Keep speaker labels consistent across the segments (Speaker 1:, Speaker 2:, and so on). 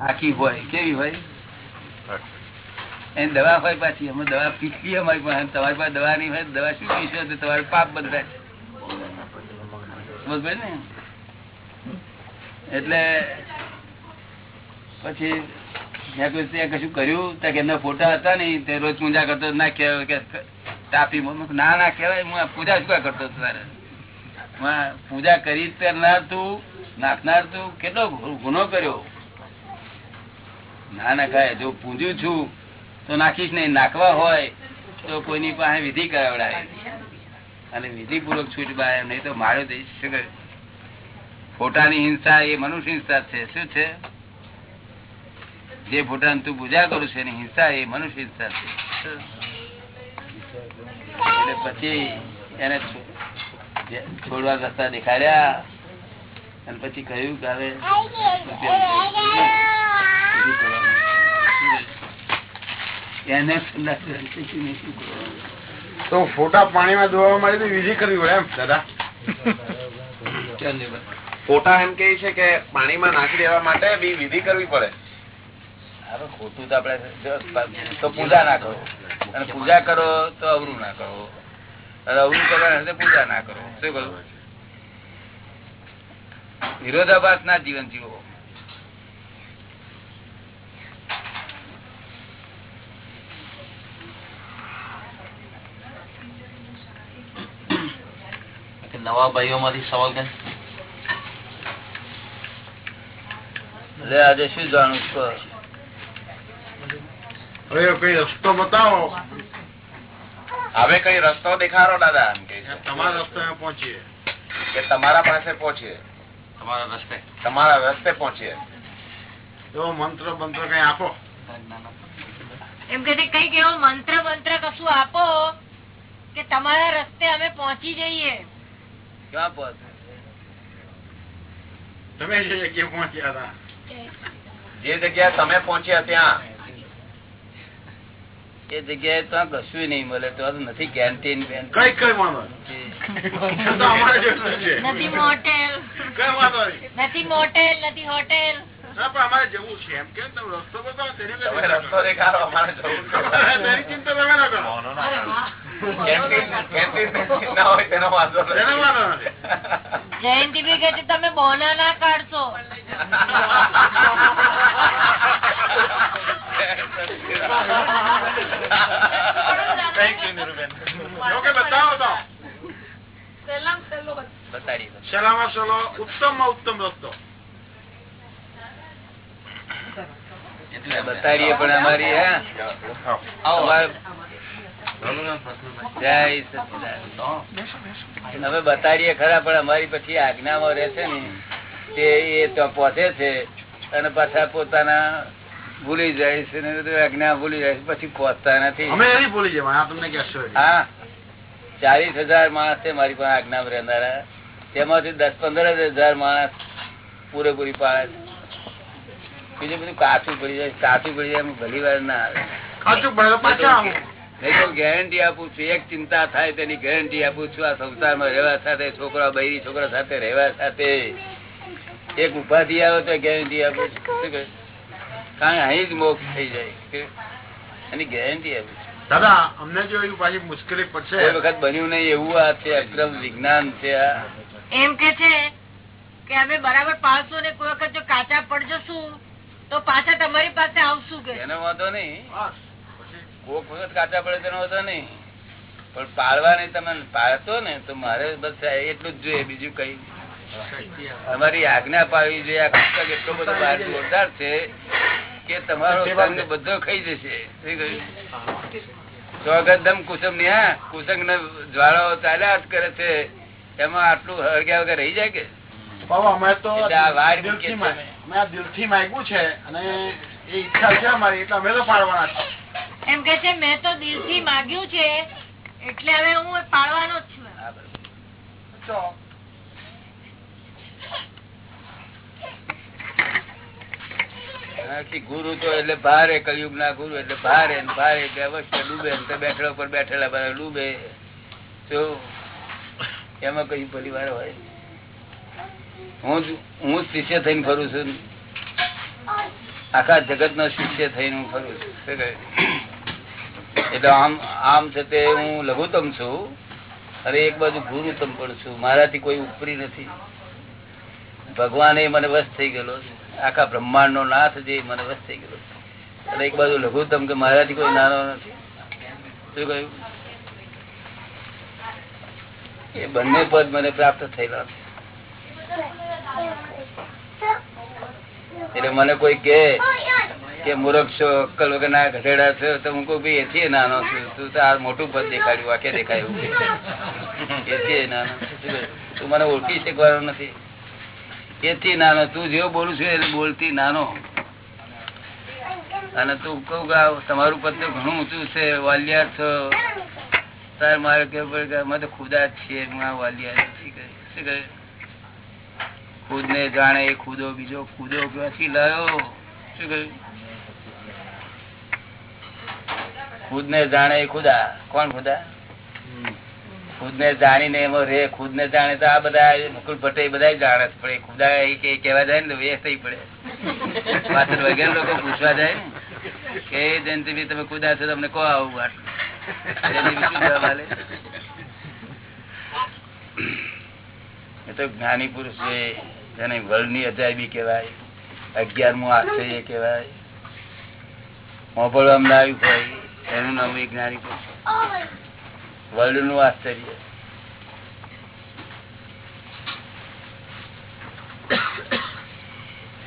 Speaker 1: આખી હોય. કેવી હોય? એની દવા હોય પાછી. અમે દવા પીસી અમારી પાસે. તમારી પાસે દવા નહીં હોય દવા શું પીશો? તો તમારે પાપ બદલાય સમજ ને? એટલે પછી ત્યાં કશું કર્યું ત્યાં કે એમના ફોટા હતા ને તે રોજ પૂજા કરતો ના કહેવાય કે તાપી ના ના કહેવાય. હું પૂજા શું કરતો તારે? હું પૂજા કરી કરનાર તું નાખનાર તું. કેટલો ગુનો કર્યો? ના ના ખાય જો પૂજ્યું છું, તો નાખીશ નહીં. નાખવા હોય, તો કોઈની પાસે વિધિ કરાવડાય. અને વિધિ પૂર્વક છૂટ બાય, નહીં તો માર્યો દઈશ શું કરે? ફોટાની હિંસા એ મનુષ્ય હિંસા છે. શું છે? જે ફોટાને તું પૂજા કરું છે, એની હિંસા એ મનુષ્ય હિંસા છે. એટલે પછી એને છોડવા રસ્તા દેખાડ્યા, અને પછી કહ્યું કે હવે.
Speaker 2: તો ફોટા પાણીમાં ધોવા માટે વિધિ કરવી પડે એમ, દાદા.
Speaker 3: ફોટા એમ કે છે કે પાણીમાં નાખી દેવા માટે બી વિધિ કરવી પડે.
Speaker 1: ખોટું તો આપડે પૂજા ના કરો. અને પૂજા કરો તો અવરું ના કરો. અવરું કરવા પૂજા ના કરો. શું કરું વિરોધાભાસ ના જીવન જીવો.
Speaker 4: નવા ભાઈઓ માંથી સવાલ કે
Speaker 1: આજે શું જાણું
Speaker 2: હવે કઈ રસ્તો બતાવો.
Speaker 3: હવે કઈ રસ્તો દેખાડો દાદા એમ કે છે.
Speaker 2: તમારા રસ્તે પહોંચીએ.
Speaker 3: કે તમારા પાસે પહોંચીએ?
Speaker 4: તમારા રસ્તે.
Speaker 3: તમારા રસ્તે પહોંચીએ.
Speaker 2: એવો મંત્ર મંત્ર કઈ આપો.
Speaker 5: એમ કે કંઈક એવો મંત્ર મંત્ર કશું આપો કે તમારા રસ્તે અમે પહોંચી જઈએ.
Speaker 1: ક્યાં પહોંચે
Speaker 2: તમે જે જગ્યા પહોંચ્યા હતા?
Speaker 3: જે જગ્યાએ તમે પહોંચ્યા ત્યાં?
Speaker 1: એ જગ્યાએ તો કશું નહીં મળે તો નથી કેન્ટીન
Speaker 2: કઈ કઈ વાંધો
Speaker 5: નથી મોટેલ.
Speaker 2: કઈ વાંધો નહીં.
Speaker 5: નથી મોટેલ નથી હોટેલ.
Speaker 2: ના પણ અમારે જવું છે. એમ કેમ તમે રસ્તો બતાવો તેની કઈ
Speaker 3: તમે
Speaker 2: ચિંતા
Speaker 3: રસ્તો દેખાડો અમારે જવું
Speaker 2: તેની ચિંતા તમે ના કરો.
Speaker 3: કેન્ટીન કેન્ટીન ના હોય તેનો વાંધો
Speaker 2: તેનો
Speaker 3: નથી.
Speaker 2: વાંધો નથી.
Speaker 5: જયંતિ બી કે તમે બોના ના કાઢશો.
Speaker 3: Thank you, નિરુબેન.
Speaker 2: જો કે બતાવો તો.
Speaker 1: બતાડી
Speaker 2: સલામાં સલો ઉત્તમમાં ઉત્તમ રસ્તો
Speaker 1: એટલે બતાડીએ પણ અમારી. અમે બતાડીએ ખરા પણ અમારી પછી આજ્ઞામાં રહે છે ને તે એ તો પહોંચે છે અને પાછા પોતાના ભૂલી જાય છે ને આજ્ઞા ભૂલી જાય પછી પહોંચતા નથી.
Speaker 2: ભૂલી જવા તમને કહેશો
Speaker 1: હા. ચાલીસ હજાર માણસ છે મારી પાસે આજ્ઞામાં રહેનારા. તેમાંથી દસ પંદર હજાર માણસ પૂરેપૂરી પાડે છે. બીજું બધું કાચું પડી જાય કાચું પડી જાય ભલી વાર ના આવે.
Speaker 2: કાચું પડે તો
Speaker 1: ગેરંટી આપું છું એક ચિંતા થાય તેની ગેરંટી આપું છું આ સંસારમાં રહેવા સાથે છોકરા બૈરી છોકરા સાથે રહેવા સાથે. એક ઉપાધિ આવે તો ગેરંટી આપું છું. કારણ કે અહીં જ મોક્ષ થઈ જાય. એની ગેરંટી આપું છું.
Speaker 2: દાદા અમને જો એવું પાછી મુશ્કેલી
Speaker 1: પડશે.
Speaker 2: પડશે
Speaker 1: વખત બન્યું નહીં એવું આ છે અક્રમ વિજ્ઞાન છે
Speaker 5: એમ કે છે કે અમે બરાબર પાડશો ને કોઈ વખત જો કાચા તો પાછા તમારી પાસે આવશું કે?
Speaker 1: એનો વાંધો નહીં. કોક વખત કાચા પડે તેનો વાંધો નહીં. પણ પાડવાની તમે પાડતો ને તો મારે બસ એટલું જ જોઈએ બીજું કઈ તમારી આજ્ઞા પાડવી જોઈએ. આ પુસ્તક એટલો બધો બહાર જોરદાર છે કે તમારો સંગ બધો ખાઈ જશે? સ્વગતમ કુસુમની હા? કુસંગ ને જ્વાળાઓ ચાલ્યા જ કરે છે. એમાં આટલું હળગ્યા વગર રહી જાય કે?
Speaker 2: બાબા અમે તો
Speaker 1: વાર
Speaker 2: દિલથી
Speaker 1: મૂકીએ
Speaker 2: માં- આ દિલથી માંગ્યું છે અને એ ઈચ્છા છે અમારી એટલે અમે તો પાડવાના છે
Speaker 5: એમ કે છે મેં તો દિલથી છે એટલે હવે હું પાડવાનો જ છું
Speaker 1: હા, બરાબર.
Speaker 2: ચો.
Speaker 1: આખી ગુરુ તો એટલે ભારે કલયુગ ના ગુરુ એટલે ભારે ને ભારે એટલે અવશ્ય ડૂબે ને બેઠેલા પર બેઠેલા બધા ડૂબે તો એમાં કઈ પરિવાર હોય હું હું શિષ્ય થઈને ફરું છું. આખા જગત નો શિષ્ય થઈને હું ફરું છું. એટલે આમ આમ છે હું લઘુત્તમ છું. અને એક બાજુ ગુરુત્તમ પણ છું. મારાથી કોઈ ઉપરી નથી. ભગવાન એ મને વસ્ત થઈ ગયેલો. આખા બ્રહ્માંડ નો નાથ જે મને વસ્ત થઈ ગયેલો. અને એક બાજુ લઘુત્તમ કે મારાથી કોઈ નાનો નથી. શું કહ્યું? એ બંને પદ મને પ્રાપ્ત થયેલા છે. એટલે મને કોઈ કે કે મૂર્ખ છો, અક્કલ વગર ના ઘટેડા છો, તો હું કોઈ એથી નાનો છું. તું તો આ મોટું પદ દેખાડ્યું વાક્ય દેખાયું એથી નાનો? તું મને ઓળખી શકવાનો નથી. એથી નાનો. તું જેવો બોલું છું એને બોલતી નાનો. અને તું કહું કે તમારું પદ તો ઘણું ઊંચું છે વાલિયા છો. તાર મારે કેવું પડે અમે તો ખુદા જ છીએ વાલિયા શું કહે ખુદ ને જાણે ખુદો બીજો ખુદો ક્યાંથી લાયો? શું કહ્યું? ખુદ ને જાણે ખુદા. કોણ ખુદા? ખુદ ને જાણીને એમાં રે ખુદ ને જાણે તો આ બધા મુકુલ ભટ્ટ બધા જાણે પણ એ ખુદા એ કેવા જાય ને વેસ્ટ થઈ પડે. પાછળ વગેરે લોકો પૂછવા જાય ને, કે જયંતિભાઈ તમે ખુદા છો તમને કહો આવું આટલું? એ તો જ્ઞાની પુરુષ છે. જેને વર્લ્ડની અજાયબી કેવાય અગિયારમું આશ્ચર્ય કેવાય મોભળવામાં ના આવ્યું હોય, એનું નામ એ વર્લ્ડનું આશ્ચર્ય.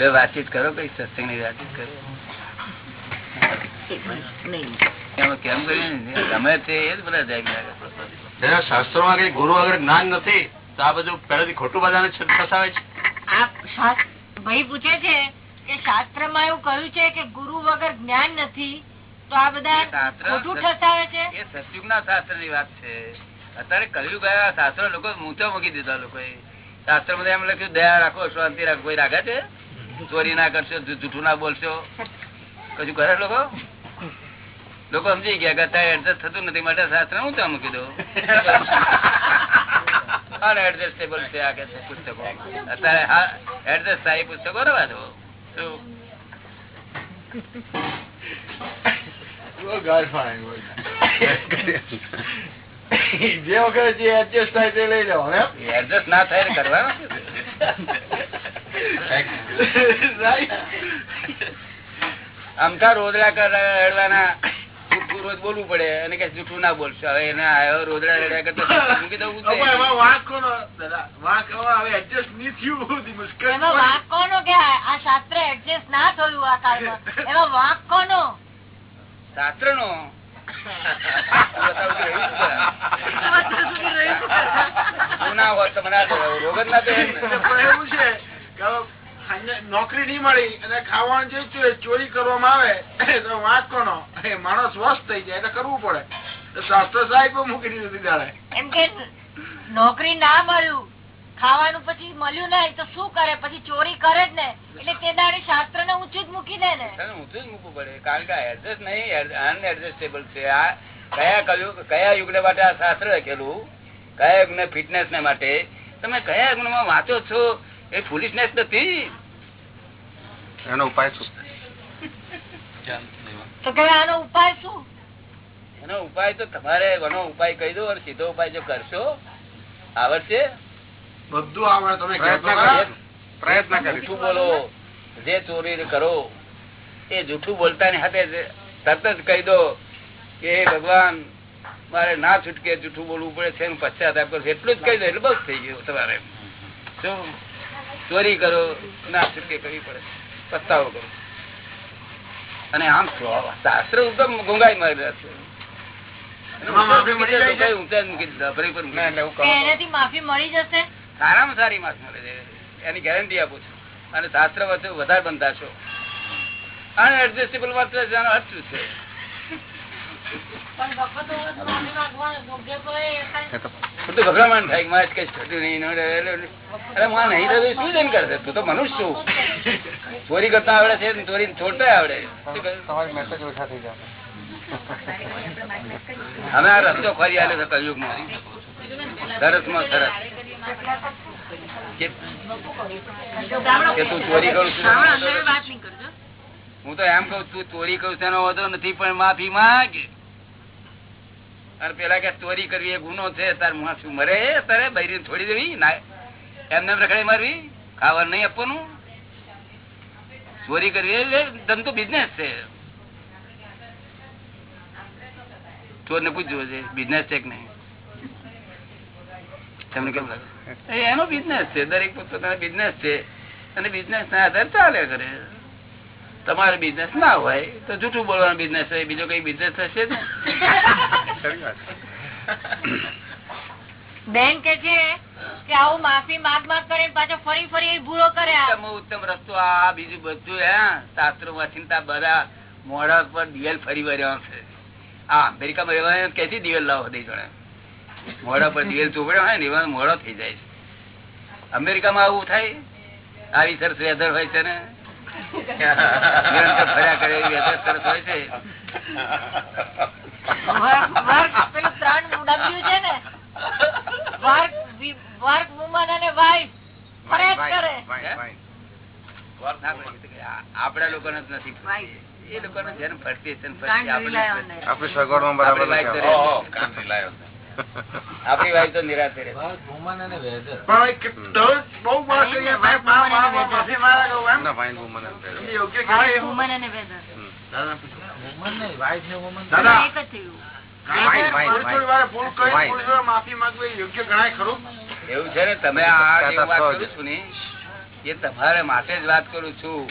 Speaker 1: વાતચીત કરો કઈ સત્સંગની વાતચીત કરો? કેમ કર્યું ગમે તે બધા અજાયબી લાગે.
Speaker 2: જેના કઈ ગુરુ અગર જ્ઞાન નથી, તો આ બધું પહેલેથી ખોટું બધાને ફસાવે છે.
Speaker 5: શાસ્ત્ર- ભાઈ પૂછે છે કે શાસ્ત્રમાં એવું કહ્યું છે કે ગુરુ વગર જ્ઞાન નથી તો આ બધા ખોટું ઠસાવે છે?
Speaker 1: એ સતયુગ ના શાસ્ત્રની વાત છે. અત્યારે કલયુગ ગયા શાસ્ત્ર લોકો મૂંચો મૂકી દીધા લોકો શાસ્ત્રમાં એમ લખ્યું દયા રાખો શાંતિ રાખો. કોઈ રાખે છે? ચોરી ના કરશો જૂઠું ના બોલશો? કશું કરે લોકો? લોકો સમજી ગયા કે અત્યારે એડજસ્ટ થતું નથી માટે શાસ્ત્ર ઊંચા મૂકી દો અનએડજસ્ટેબલ છે આ કે પુસ્તકો અત્યારે હા એડજસ્ટ થાય પુસ્તકો રવા દો.
Speaker 2: જે વખત જે એડજસ્ટ થાય તે લઈ એમ?
Speaker 1: એડજસ્ટ ના થાય કરવાનો
Speaker 2: કરવાનું?
Speaker 1: અમથા રોદડા રડવાના જૂઠું રોજ બોલવું પડે. અને કે જૂઠું ના બોલશો. હવે એને આવ્યો રોદડા રડ્યા કરતા મૂકી દઉં
Speaker 2: તે
Speaker 5: શાસ્ત્ર એડજસ્ટ ના
Speaker 1: નો હોત તો મને આ રોગ જ ના થાય
Speaker 2: એવું છે નોકરી નહીં મળી અને ખાવાનું જે ચોરી કરવામાં આવે તો વાંક કોનો? એ માણસ વસ્ત થઈ જાય એટલે કરવું પડે. શાસ્ત્ર સાહેબ મૂકી દીધું
Speaker 5: એમ કે નોકરી ના મળ્યું ખાવાનું પછી મળ્યું ને તો શું કરે? પછી ચોરી કરે જ ને. એટલે તે દાડે શાસ્ત્ર ને ઊંચું જ મૂકી દે ને.
Speaker 1: ઊંચું જ મૂકવું પડે. કારણ કે એડજસ્ટ નહીં અનએડજસ્ટેબલ છે. આ કયા કયું કયા યુગ ને માટે આ શાસ્ત્ર લખેલું? કયા યુગ ને ફિટનેસ ને માટે? તમે કયા યુગમાં વાંચો છો? એ ફુલિશનેસ નથી.
Speaker 3: એનો ઉપાય શું?
Speaker 5: તો કે આનો ઉપાય શું?
Speaker 1: એનો ઉપાય તો તમારે એનો ઉપાય કહી દો અને સીધો ઉપાય જો કરશો આવડશે?
Speaker 2: બધું આવડે તમે
Speaker 3: પ્રયત્ન
Speaker 1: જૂઠું બોલો જે ચોરી કરો એ જૂઠું બોલતા ની સાથે જ તરત જ કહી દો કે ભગવાન મારે ના છૂટકે જૂઠું બોલવું પડે છે એનું પશ્ચાતાપ કરશે એટલું જ કહી દો એટલે બસ થઈ ગયું તમારે. શું? ચોરી કરો ના છૂટકે કરવી પડે. પસ્તાવો કરો. અને આમ શાસ્ત્ર ઉત્તમ ગુંગાઈ મારી છે.
Speaker 2: છે?
Speaker 1: સારામાં સારી માફી મળે છે એની ગેરંટી આપું છું. અને શાસ્ત્ર વચ્ચે વધારે બનતા છો અનએડજસ્ટેબલ માત્ર અર્થ શું છે ખોટું ગભરામણ થાય. મારે કઈ થતું નહીં અરે માં નહીં થતું શું જઈને કરશે? તું તો મનુષ્ય છું. ચોરી કરતા આવડે છે ચોરી છોડતા આવડે? અમે આ રસ્તો ફરી આલે છે કલયુગમાં. સરસમાં સરસ. કે તું ચોરી કરું છું હું તો એમ કઉ તું ચોરી કરું તેનો વાંધો નથી પણ માફી માંગ. અને પેલા કે ચોરી કરવી એ ગુનો છે, તાર મું શું મરે? તારે બૈરી છોડી દેવી, ના એમને એમ રખડે મારવી ખાવા નહીં આપવાનું. ચોરી કરવી એ ધંધો બિઝનેસ છે. ચોર ને પૂછવું છે બિઝનેસ છે કે નહીં? તમને કેમ લાગે? એનો બિઝનેસ છે, દરેક પોતાનો બિઝનેસ છે. અને બિઝનેસ ના આધારે ચાલે કરે. તમારે બિઝનેસ ના હોય તો જૂઠું બોલવાનો બિઝનેસ હોય બીજો કઈ બિઝનેસ થશે ને?
Speaker 5: બેન કે છે કે આવું માફી માંગ માંગ કરે પાછો ફરી ફરી ભૂલો કરે આ.
Speaker 1: ઉત્તમ ઉત્તમ રસ્તો આ બીજું બધું હે? શાસ્ત્રો માંથી બધા મોઢા પર દિવેલ ફરી વર્યા છે આ અમેરિકામાં રહેવા કેથી દિવેલ લાવો દઈ જણે મોઢા પર દિવેલ ચોપડ્યો હોય ને મોડો થઈ જાય છે. અમેરિકામાં આવું થાય? આવી સરસ વેધર હોય છે ને? નિરંતર ફર્યા કરે એવી સરસ હોય છે.
Speaker 5: ને?
Speaker 1: ના, આપડા લોકોને જ નથી
Speaker 5: એ
Speaker 1: એ લોકોને જેને ફરતી છે
Speaker 5: સગવડમાં.
Speaker 3: આપણી બરાબર
Speaker 1: આપણી વાઈફ તો નિરાશે રહે. એવું. છે ને તમે આ વાત કરું છું ને એ તમારે માટે જ વાત કરું છું.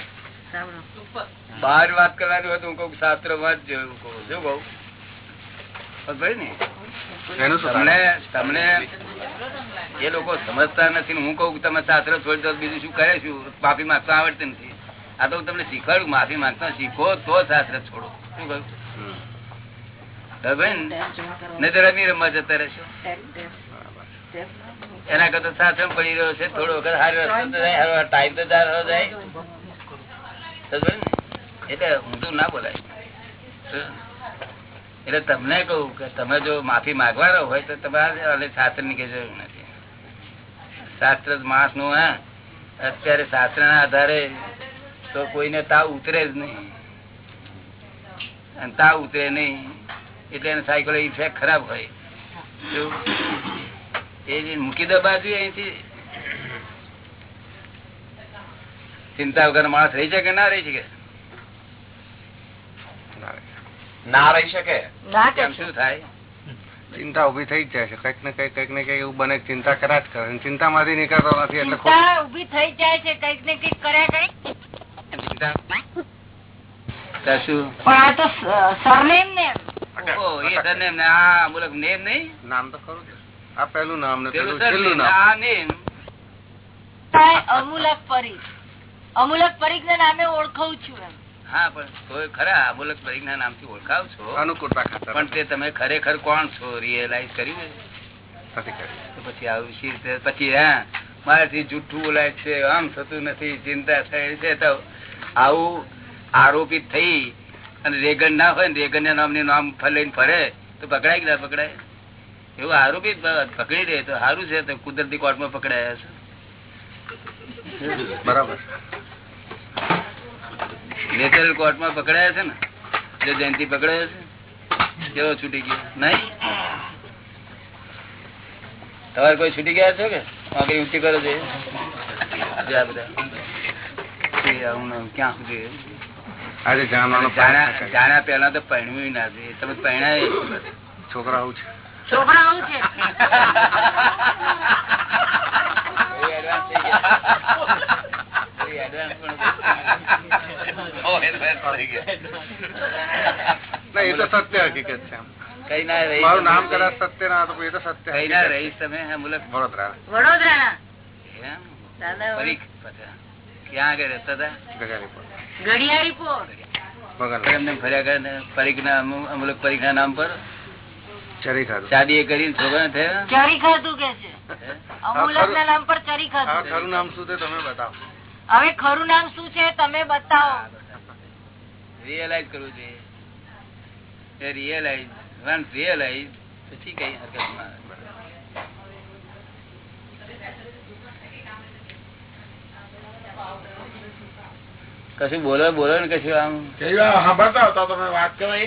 Speaker 1: બહાર વાત કરવાની હોય તો હું કઉ શાસ્ત્રમાં જ જોયું કહું શું કઉ ભાઈ ને? તમને? તમને એ લોકો સમજતા નથી હું કઉ તમે શાસ્ત્ર છોડી દો, બીજું શું કરે છું? માફી માંગતા આવડતી નથી. આ તો તમને શીખવાડું, માફી માંગતા શીખો તો શાસ્ત્ર છોડો. શું કહ્યું એના કરતા પડી રહ્યો છે. થોડો વખત સારો ટાઈમ તો હારો જાય. એટલે ના બોલાય. એટલે તમને કહું કે તમે જો માફી માંગવાનો હોય તો તમારે શાસ્ત્રની જરૂર નથી. શાસ્ત્ર માણસનું હા. અત્યારે શાસ્ત્ર ના આધારે તો કોઈને તાવ ઉતરે જ નહીં. અને તાવ ઉતરે નહીં, એટલે એને સાયકલ ઇફેક્ટ ખરાબ હોય. એ મૂકી દો બાજુ અહીંથી. ચિંતા વગર માણસ રહી શકે ના રહી શકે
Speaker 3: ના રે.
Speaker 4: ના રહી શકે?
Speaker 5: ના
Speaker 1: શું થાય?
Speaker 3: ચિંતા ઊભી થઈ જાય છે. કંઈક ને કંઈક કંઈક ને કંઈક એવું બને ચિંતા કર્યા જ કરે ચિંતા માંથી નીકળતો નથી એટલે
Speaker 5: ઊભી થઈ જાય છે. કંઈક ને કંઈક કર્યા કરી.
Speaker 1: ચિંતા? તો શું?
Speaker 5: પણ આ તો સરનેમ ને
Speaker 1: ઓહો, એ તને એમને આ અમુલક નેમ નહીં?
Speaker 3: નામ તો ખરું જ. આ પહેલું નામ ને
Speaker 1: પેલું
Speaker 3: પેલું છેલ્લું
Speaker 1: સરનેમ,
Speaker 3: નામ.
Speaker 1: આ નેમ.
Speaker 5: અમુલક પરીખ અમુલક પરીખ ના નામે ઓળખું છું એમ.
Speaker 1: હા પણ ખરા અમુલક પરીખ ના નામથી ઓળખાવ છો.
Speaker 3: અનુકૂળતા ખાતર
Speaker 1: પણ તે તમે ખરેખર કોણ છો? રિયલાઇઝ કર્યું પછી આવું શી પછી હા મારાથી જુઠ્ઠું બોલાય છે આમ થતું નથી ચિંતા થઈ છે તો આવું આરોપિત થઈ અને રેગન ના હોય ને રેગન ના નામની નામ લઈને ફરે તો પકડાય કે ના પકડાય? એવું આરોપિત પકડી દે તો સારું છે તો કુદરતી કોર્ટમાં પકડાયા છે
Speaker 3: બરાબર.
Speaker 1: નેચરલ કોર્ટમાં પકડાયા છે ને જો જયંતિ પકડાયો છે. કેવો છૂટી ગયો? નહીં? તમારે કોઈ છૂટી ગયા છો કે? આગળ ઊંચી કરો છો ક્યાં સુધી જાણ્યા જાણ્યા પહેલા તો પહેણવું ના જોઈએ તમે પહેણાય
Speaker 3: છોકરા છોકરાઓ છે.
Speaker 5: છોકરા આવું છે?
Speaker 3: ના એ તો સત્ય હકીકત છે
Speaker 1: કઈ ના રહી
Speaker 3: મારું નામ કદાચ સત્ય ના હતું એ તો સત્ય
Speaker 1: કઈ ના રહીશ તમે મુલક
Speaker 3: વડોદરા.
Speaker 5: વડોદરા
Speaker 1: એમ?
Speaker 5: દાદા
Speaker 1: પરીખ પાછા. ક્યાં આગળ રહેતા હતા?
Speaker 3: ગજારી પર
Speaker 5: ઘડિયાળી પોર
Speaker 3: બગલ
Speaker 1: એમને ફર્યા કરે ને પરીખના અમુ- અમુક પરીખના નામ પર?
Speaker 3: ચરી ખાધું.
Speaker 1: શાદી એ છોકરા થયા?
Speaker 5: ચરી ખાધું કે છે? અમુલક ના નામ પર ચરી ખાધું.
Speaker 3: ખરું નામ શું છે તમે બતાવો.
Speaker 5: હવે ખરું નામ શું છે તમે બતાવો.
Speaker 1: રિયલાઈઝ કરવું જોઈએ. વન પછી કઈ કશું બોલો બોલો ને કશું આમ.
Speaker 2: હતા તમે વાત કરો એ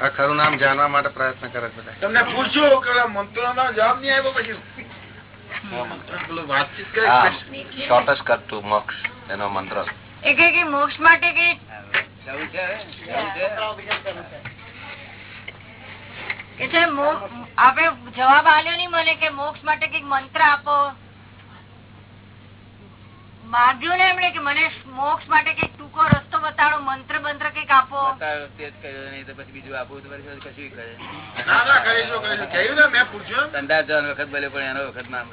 Speaker 3: આ ખરું નામ જાણવા માટે પ્રયત્ન કરે છે બધા.
Speaker 2: તમને પૂછ્યું કે મંત્રો નો જવાબ નહીં આવ્યો પછી?
Speaker 3: કટ ટુ મોક્ષ એનો મંત્ર
Speaker 5: એ કે કે મોક્ષ માટે કે આપણે જવાબ આલ્યો નહીં મને કે મોક્ષ માટે કંઈક મંત્ર આપો માગ્યું ને એમણે કે મને મોક્ષ માટે કંઈક ટૂંકો રસ્તો બતાડો મંત્ર મંત્ર કંઈક આપો.
Speaker 1: તે જ કર્યો નહીં તો પછી બીજું આપવું તો પછી કશું કરે? જવાનો વખત બોલ્યો પણ એનો વખત ના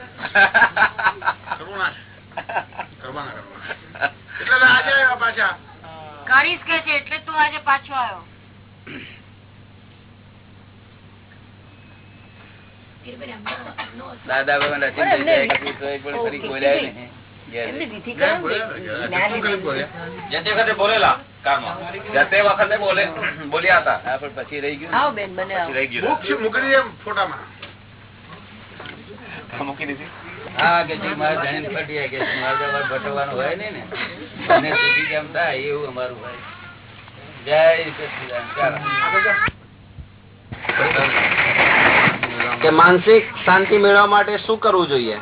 Speaker 2: કરવું ના કરવાના કરવાના. એટલે તો આજે આવ્યા પાછા.
Speaker 5: કરીશ કે છે એટલે તું આજે પાછો આવ્યો.
Speaker 1: દાદા ભગવાન રચિન થઈ જાય કશું પણ ફરી બોલ્યા નહીં.
Speaker 2: ને, મૂક
Speaker 4: દીધી.
Speaker 1: હા કે ફટી કે મારે હોય સુધી કેમ થાય એવું અમારું હોય. જય.
Speaker 6: કે માનસિક શાંતિ મેળવવા માટે શું કરવું જોઈએ?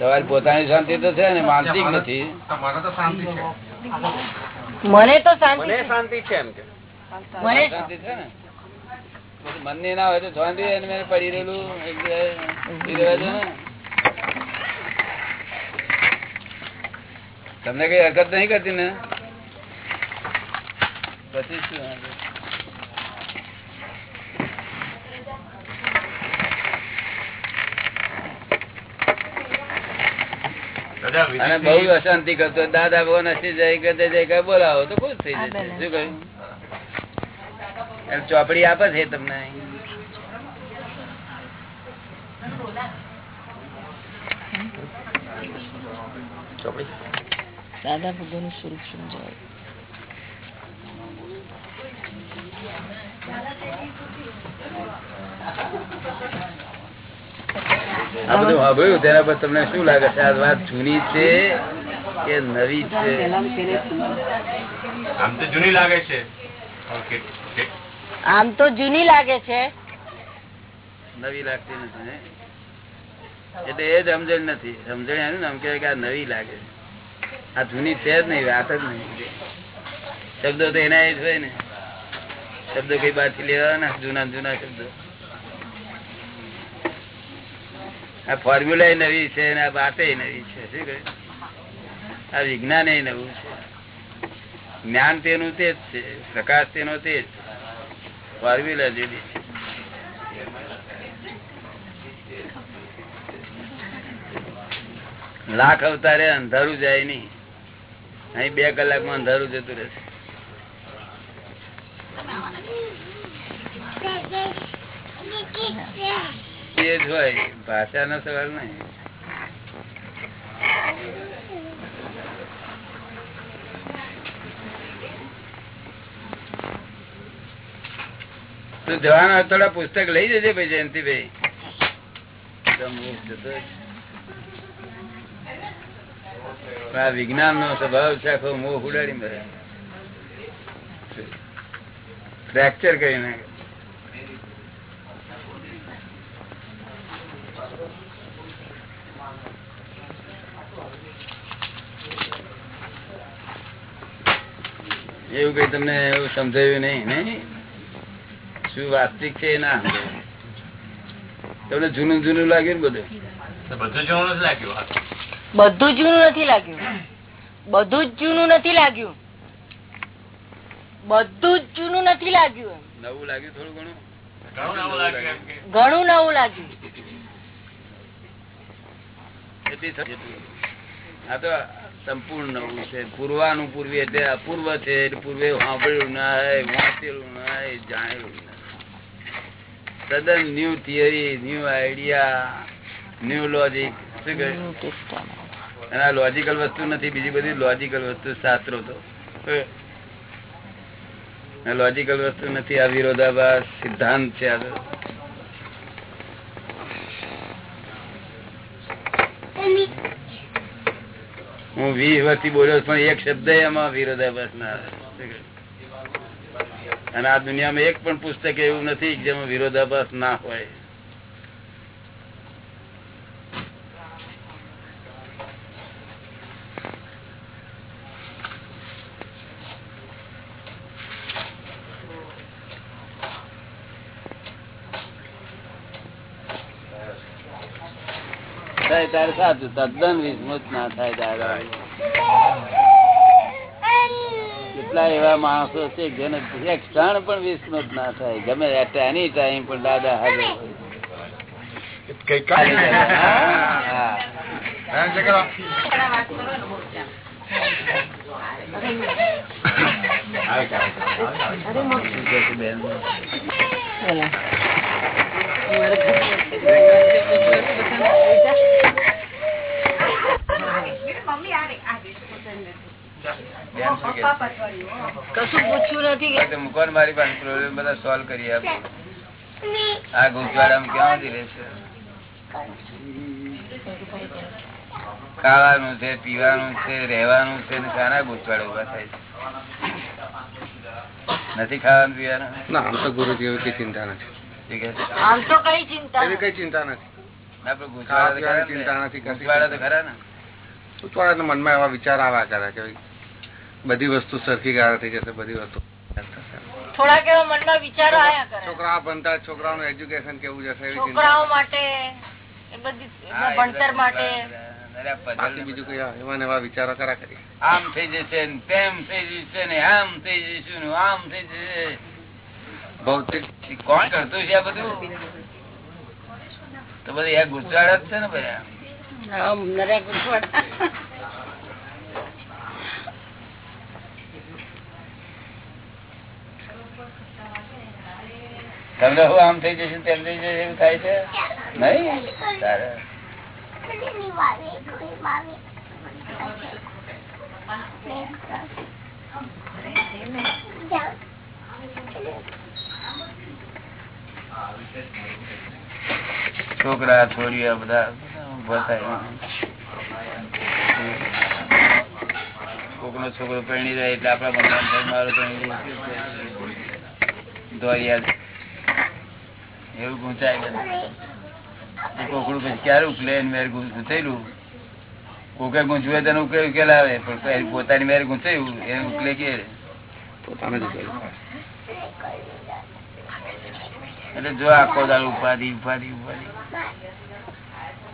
Speaker 1: તમારી પોતાની શાંતિ તો છે ને માનસિક નથી.
Speaker 3: તમારે તો શાંતિ છે.
Speaker 5: મને તો શાંતિ
Speaker 6: શાંતિ છે એમ કે.
Speaker 5: મને
Speaker 1: શાંતિ છે ને? ના હોય તો શાંતિ મેં પડી રહેલું. તમને કઈ હરકત નહીં કરતી ને? પછી શું અને બહુ અશાંતિ કરતો દાદા ભગવાન હસી જાય કરતા જાય બોલાવો તો ખુશ થઈ જશે. શું કહ્યું? એમ ચોપડી આપે છે તમને
Speaker 5: દાદા ભગવાન સ્વરૂપ સમજાવે.
Speaker 1: આ બધું સાંભળ્યું તેના પર તમને શું લાગે છે? આ વાત જૂની છે કે નવી છે?
Speaker 4: આમ તો જૂની લાગે છે.
Speaker 5: આમ તો જૂની લાગે છે.
Speaker 1: નવી લાગતી નથી એટલે એ જ સમજણ નથી. સમજણ એનું આમ કે આ નવી લાગે આ જૂની છે જ નહીં વાત જ નહીં. શબ્દો તો એના એ જ હોય ને. શબ્દો કઈ બારથી લેવાના જૂના જૂના શબ્દો. આ ફોર્મ્યુલા નવી છે અને આ વાતે નવી છે. શું આ વિજ્ઞાન એ નવું છે. જ્ઞાન તેનું તે જ છે. પ્રકાશ તેનો તે જ ફોર્મ્યુલા જુદી છે. લાખ અવતારે અંધારું જાય નહીં. અહીં બે કલાકમાં અંધારું જતું રહેશે. એ જ હોય, ભાષાનો સવાલ નહીં. તું જવાનો થોડા પુસ્તક લઈ જજે ભાઈ જયંતિભાઈ. આ વિજ્ઞાન નો સ્વભાવ છે, આખો મોહ ઉડાડી મારે. ફ્રેક્ચર કરી નાખે એવું કઈ તમને એવું સમજાયું નહીં નહીં શું વાસ્તવિક છે ના તમને જૂનું જૂનું લાગ્યું ને બધું?
Speaker 4: બધું જૂનું નથી લાગ્યું
Speaker 5: બધું જૂનું નથી લાગ્યું. બધું જ જૂનું નથી લાગ્યું. બધું જ જૂનું નથી લાગ્યું
Speaker 1: નવું લાગ્યું થોડું ઘણું?
Speaker 4: ઘણું નવું લાગ્યું.
Speaker 1: આ તો સંપૂર્ણ નવું છે. પૂર્વાનું પૂર્વી એટલે અપૂર્વ છે એટલે પૂર્વે સાંભળ્યું ના વાંચેલું ના જાણેલું ના. તદ્દન new theory new idea new logic અને આ લોજિકલ વસ્તુ નથી બીજી બધી લોજિકલ વસ્તુ શાસ્ત્રો તો. લોજિકલ વસ્તુ નથી આ વિરોધાભાસ સિદ્ધાંત છે આ તો. હું વીસ વર્ષથી બોલ્યો પણ એક શબ્દ એમાં વિરોધાભાસ ના અને આ દુનિયામાં એક પણ પુસ્તક એવું નથી જેમાં વિરોધાભાસ ના હોય થાય ત્યારે સાચું તદ્દન વિસ્મૃત ના થાય દાદા કેટલા એવા માણસો છે જેને એક ક્ષણ પણ વિસ્મૃત ના થાય ગમે એની ટાઈમ પણ દાદા હાજર હોય.
Speaker 5: કશું પૂછ્યું નથી
Speaker 1: મારી પાસે પ્રોબ્લેમ બધા સોલ્વ કરી આપો. આ રહેશે ખાવાનું છે પીવાનું છે રહેવાનું છે ને શાના ગુજવાડા ઊભા થાય છે. નથી ખાવાનું પીવાનું?
Speaker 3: ના આમ તો ગુરુજી એવી કઈ ચિંતા નથી.
Speaker 5: આમ તો કઈ ચિંતા
Speaker 3: એવી કઈ ચિંતા નથી.
Speaker 1: આપડે પણ ગુજવાડા તો ખરા ને?
Speaker 3: ચિંતા નથી,
Speaker 1: ગુજરાત તો ખરા ને.
Speaker 3: થોડા મનમાં એવા વિચાર આવ્યા કરે કે બધી વસ્તુ સરખી ગાળ થઈ જશે બધી વસ્તુ.
Speaker 5: થોડાક એવા મનમાં વિચારો આયા કરે.
Speaker 3: છોકરા ભણતા છોકરાઓનું એજ્યુકેશન કેવું જશે
Speaker 5: છોકરાઓ માટે એ બધી ભણતર માટે.
Speaker 1: અરે આ puzzle
Speaker 3: બાકી બીજું કઈ એવા ને એવા વિચારો કરા કરી
Speaker 1: આમ થઈ જશે ને તેમ થઈ જશે ને આમ થઈ જશે ને આમ થઈ જશે.
Speaker 3: ભૌતિક
Speaker 1: કોણ કરતું છે આ બધું? તો બધું ગુજરાત છે ને ભાઈ. તમને હું આમ થઈ જશે, તેમ થઈ જશે, એવું થાય છે? નહીં? છોકરા છોડીઓ બધા ઊભા થાય કોકનો છોકરો પરણી જાય એટલે આપડા મારો પરણી દોરિયા એવું ગુંચાય કોકડું પછી ક્યારે ઉકલે એની મેર ગુંચાયેલું કોકે ગુંચવે તેને ઉકેલ ઉકેલ આવે પણ પોતાની મેર ગુંચાયું એને ઉકલે કે
Speaker 3: પોતાને જ
Speaker 1: એટલે જો આખો દાળ ઉપાધિ ઉપાધિ ઉપાધિ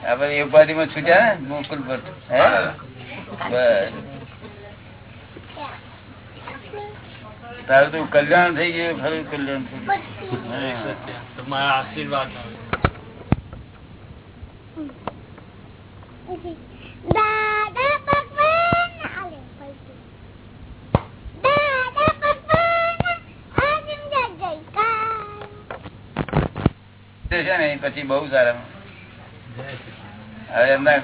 Speaker 1: આપડે એ ઉપાધિ માં છૂટ્યા ને મુકુલ પર હે બસ તારું તો કલ્યાણ થઈ ગયું ખરું કલ્યાણ થઈ ગયું હા.
Speaker 7: દાદા ભગવાન હાલે પૈકી દાદા ભગવાન આનંદ જયકાર
Speaker 1: તે છે ને એ પછી બહુ સારા હવે એમના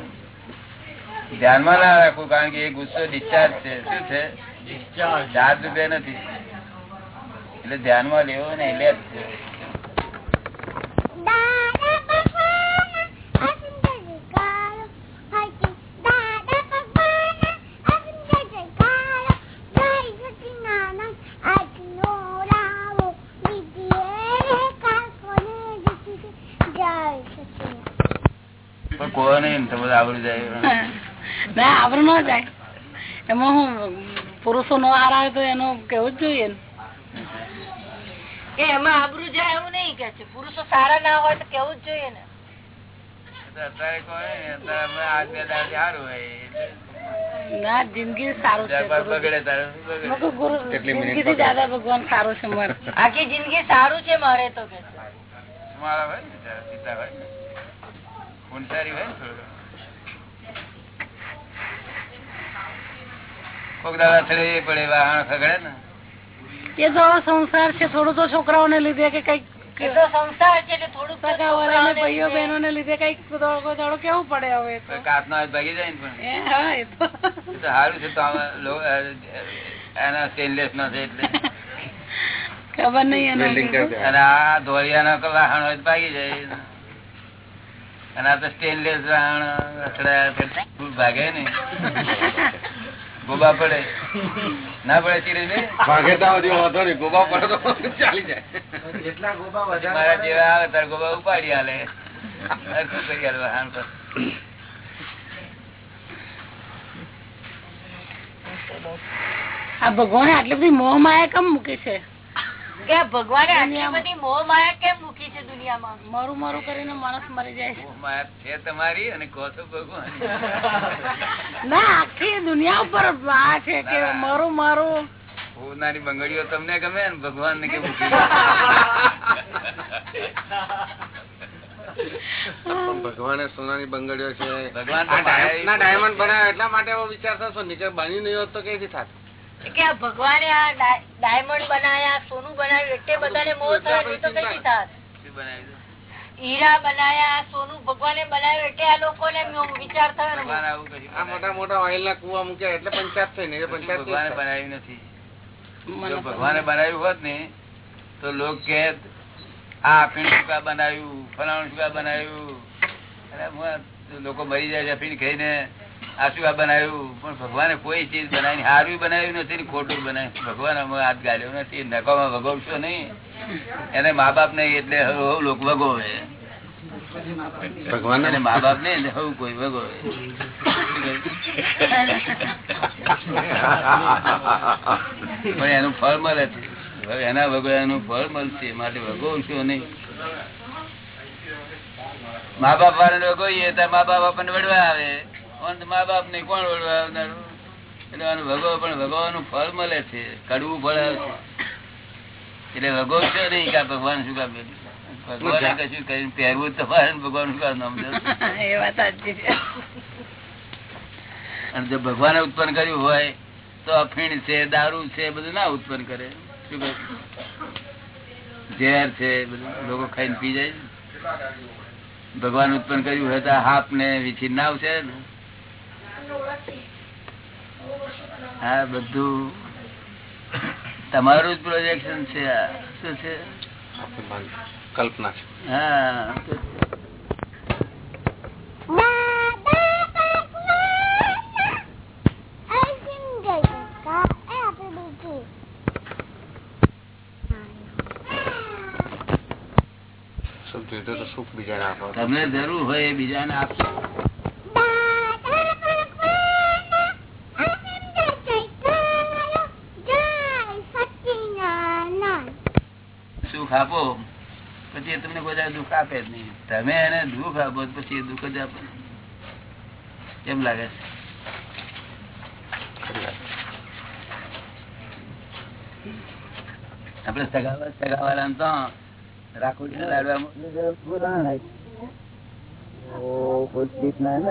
Speaker 1: ધ્યાનમાં ના રાખવું કારણ કે એ ગુસ્સો ડિસ્ચાર્જ છે. શું છે? ચાર્જ રૂપિયા નથી. એટલે ધ્યાનમાં લેવો ને એટલે જ છે.
Speaker 7: દાદા ભગવાન આનંદ જયકાર હાકી દાદા ભગવાન આનંદ જયકાર જય સચિનાનંદ આજનો રાવો વિદ્યે કાકોને જીતી જય સચિનાનંદ
Speaker 1: પણ કોઈ નહીં તો બધું આવડી જાય
Speaker 8: ના જાય. એમાં હું પુરુષો નો હાર આવે તો એનું કેવું જ જોઈએ ને.
Speaker 5: એ એમાં આબરૂ જાય એવું નહીં કે છે. પુરુષો સારા ના હોય તો કેવું જ જોઈએ
Speaker 8: જિંદગી સારું છે. ભગવાન સારું છે મારે.
Speaker 5: આખી જિંદગી સારું છે મારે તો કે
Speaker 1: મારા ભાઈ પિતા હોય ને પૂંછારી હોય ને થોડું કોક દાડા થડે એ પડે વાહણ ખગડે ને.
Speaker 8: એ તો સંસાર છે થોડું તો છોકરાઓને લીધે કે કંઈક
Speaker 5: સંસાર છે
Speaker 8: ભાઈઓ બહેનો ને લીધે. કંઈક દાડો કેવું પડે હવે
Speaker 1: કાચનો ભાગી જાય ને પણ. સારું છે તો એના સ્ટેનલેસ નો છે એટલે.
Speaker 8: ખબર નહીં
Speaker 1: અને આ ધોરિયાના વાહણ હોય ભાગી જાય. અને આ તો સ્ટેનલેસ વાહણ ભાગે ને ગોબા પડે. ના પડે ચીરે
Speaker 3: ભાગેતા સુધી વાંધો નહીં ગોબા પડે તો ચાલી જાય.
Speaker 2: જેટલા ગોબા
Speaker 1: મારા જેવા આવે તાર ગોબા ઉપાડી આલે.
Speaker 8: આ ભગવાન આટલી બધી મોહ માયા કેમ મૂકે છે?
Speaker 5: કે ભગવાને આટલી બધી મોહ માયા કેમ મૂકી છે દુનિયામાં?
Speaker 8: મારું મારું કરીને માણસ મરી જાય છે.
Speaker 1: માયા છે તમારી અને કહો છો ભગવાન.
Speaker 8: ના આખી દુનિયા ઉપર આ છે કે મારું મારું.
Speaker 1: ભૂનારી બંગડીઓ તમને ગમે ને ભગવાન ને કેવું
Speaker 3: ભગવાને સોનાની બંગડીઓ છે.
Speaker 1: ભગવાન
Speaker 3: ડાયમંડ બનાવ્યો એટલા માટે વિચારતા વિચાર થશો નીચે બની નહીં હોત તો કેથી થાત?
Speaker 5: કે આ ભગવાને આ ડાયમંડ બનાયા સોનું બનાવ્યું એટલે બધાને મોહ થયો તો કઈથી થાત હીરા બનાયા સોનું ભગવાને બનાવ્યું એટલે આ લોકો ને વિચાર થયો ને.
Speaker 3: આ મોટા મોટા ઓઇલ ના કુવા મૂક્યા એટલે પંચાયત થઈ ને પંચાયત
Speaker 1: ભગવાને બનાવ્યું નથી. ભગવાને બનાવ્યું હોત ને તો લોક કે આ અફીણ સુકા બનાવ્યું? ફલાણું સુકા બનાવ્યું? અરે લોકો મરી જાય છે અફીણ ખાઈને આ બનાવ્યું. પણ ભગવાને કોઈ ચીજ બનાવી સારું બનાવ્યું નથી ને ખોટું બનાવ્યું. ભગવાન અમે હાથ ગાલ્યો નથી. નકામાં ભગવશો નહીં. એને મા બાપ નહીં એટલે હવે લોકો ભગવે
Speaker 3: ભગવાન
Speaker 1: અને મા બાપ નહીં હું કોઈ ભગવે પણ એનું ફળ મળે છે. એના એનું ફળ મળશે. માટે ભગવશો નહીં. મા બાપ વાળા ભગવીએ તો મા બાપ આપણને વડવા આવે. મા બાપ ને કોણ એટલે આનું ભગવો પણ ભગવાનનું ફળ મળે છે કડવું ફળ છે. એટલે ભગવશો નહીં કે ભગવાન શું કામ ભગવાને કશું કરીને પહેરવું તમારે ભગવાન શું કામ નામ
Speaker 8: એ વાત
Speaker 1: અને જો ભગવાને ઉત્પન્ન કર્યું હોય તો અફીણ છે દારૂ છે બધું ના ઉત્પન્ન કરે. શું કહે? ઝેર છે બધું. લોકો ખાઈને પી જાય ભગવાન ઉત્પન્ન કર્યું હોય તો હાપ ને વીછી નાવ છે ને? હા બધું. તમારું જ પ્રોજેક્શન છે શું છે?
Speaker 3: કલ્પના છે.
Speaker 1: હા. તમને જરૂર હોય એ બીજાને આપશો સુખ આપો, પછી એ તમને કોઈ દુઃખ આપે જ નહીં તમે એને દુઃખ આપો પછી એ દુઃખ જ આપે કેમ લાગે છે આપડે સગાવા સગાવાળા તો રાખોડી લાડવા. ઓ, કોઈ ના.